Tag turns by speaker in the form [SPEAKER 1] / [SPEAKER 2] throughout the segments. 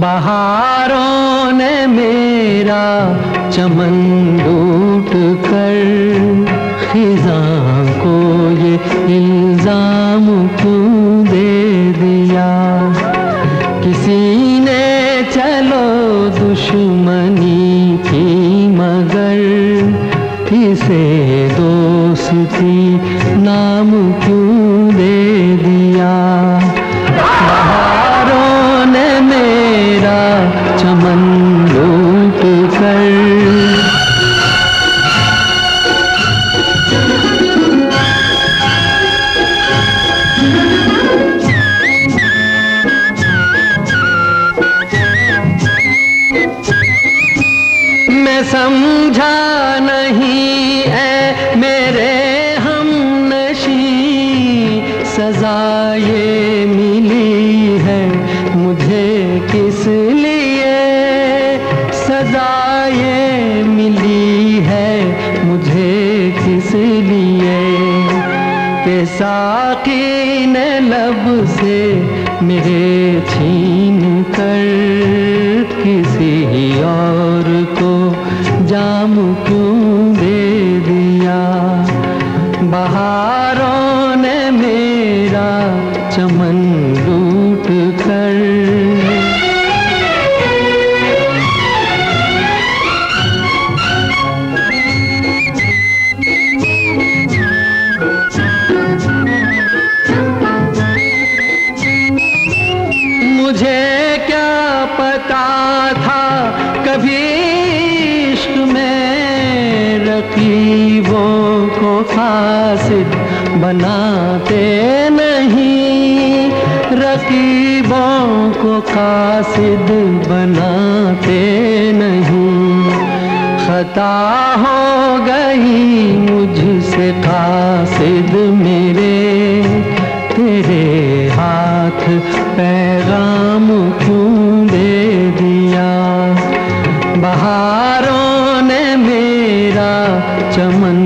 [SPEAKER 1] बहारों ने मेरा चमन लूट कर, खिजा को ये इल्ज़ाम क्यों दे दिया? किसी ने चलो दुश्मनी की मगर इसे दोस्ती नाम क्यों समझा नहीं है मेरे हम नशी। सजा ये मिली है मुझे किस लिए? सजा ये मिली है मुझे किस लिए? के साकी ने लब से मेरे छीन कर बहारों ने मेरा चमन लूट कर। को फासिद बनाते नहीं, रकीबों को कासिद बनाते नहीं। खता हो गई मुझसे कासिद मेरे, तेरे हाथ पैगाम क्यों दे दिया? बहारों ने मेरा चमन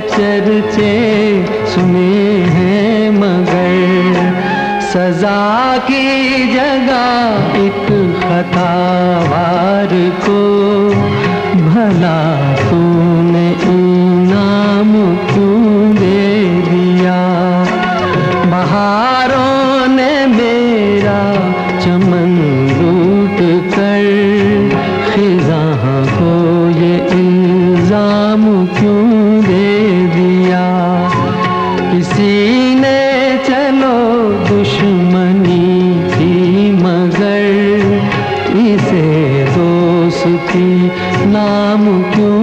[SPEAKER 1] चर्चे सुने हैं मगर सजा की जगह एक खतावार को भला क्यों दे दिया? किसी ने चलो दुश्मनी थी मगर इसे दोस्ती नाम क्यों